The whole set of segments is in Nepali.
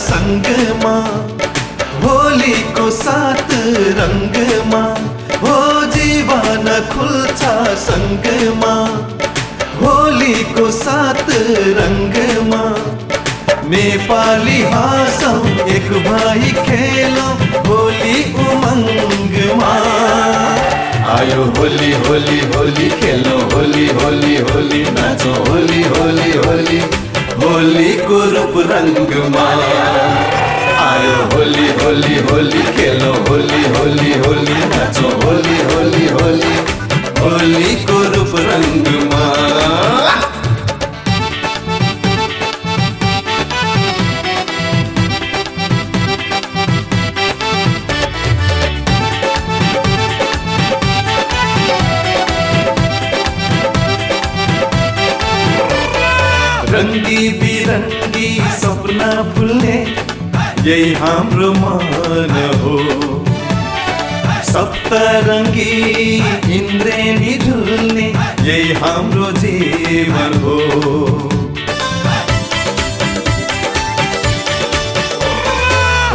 रङ्गमा होलीको सात रङ्गमा हो जीवन खुल्छ सङ्गमा होलीको सात रङ्गमा। नेपाली हाँसौँ एक भाइ खेलौँ होली उमङ्गमा। आयो होली होली होली खेलो होली होली होली नाचो होली होली होली। होलीको रूप माया आयो होली होली होली, खेलो होली होली होली, नाचो होली होली होली। होली को रूप रङ्गमा रङ्गी बिरङ्गी सपना फुल्ने यही हाम्रो मन हो। सप्तरङ्गी इन्द्रेणी झुल्ने यही हाम्रो जीवन हो।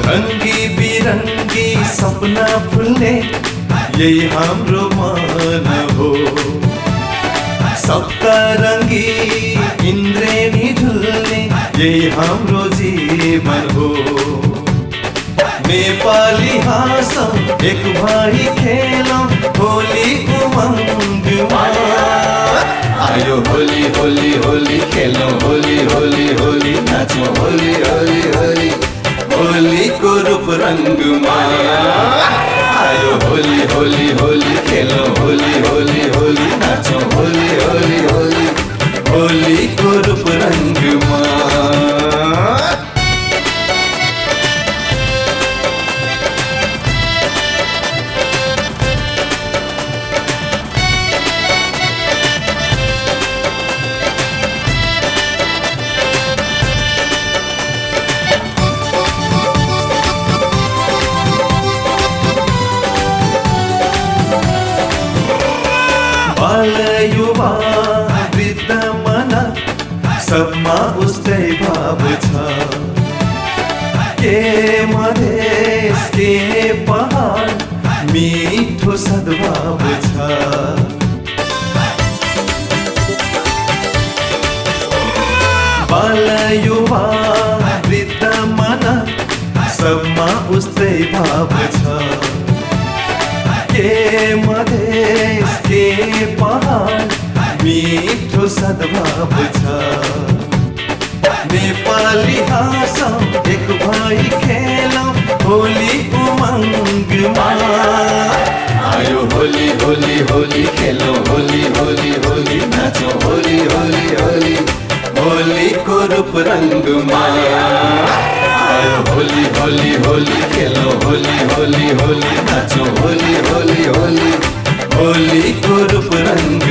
रङ्गी बिरङ्गी सपना फुल्ने यही हाम्रो मन हो। सप्तरङ्गी यही हाम्रो जीवन हो नेपाली हाँसौँ एक भाइ खेलौँ होली उमङ्गमा आयो होली होली होली खेलौँ होली होली होली नाचौँ होली होली होली होलीको रूप रङ्गमा आयो होली होली होली खेलौँ होली होली होली नाचौँ होली युवा वृद्ध मन सबमा उस्तै भाव छ। के मधेस के पहाड मिठो सद्भाव छ। बाल युवा वृद्ध मन सबमा उस्तै भाव छ। के मधेस के पहाड मिठो सद्भाव छ नेपाली हाँसौँ एक भाइ खेलौँ होली उमङ्गमा आयो होली होली होली खेलौँ होली होली होली नाचौँ होली होली होली। होली को रूप रङ्गमा होली होली होली खेलो होली होली होली नाचो होली होली होली होली को रूप रङ्ग